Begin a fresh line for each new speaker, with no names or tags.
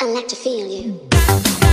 I like to feel you.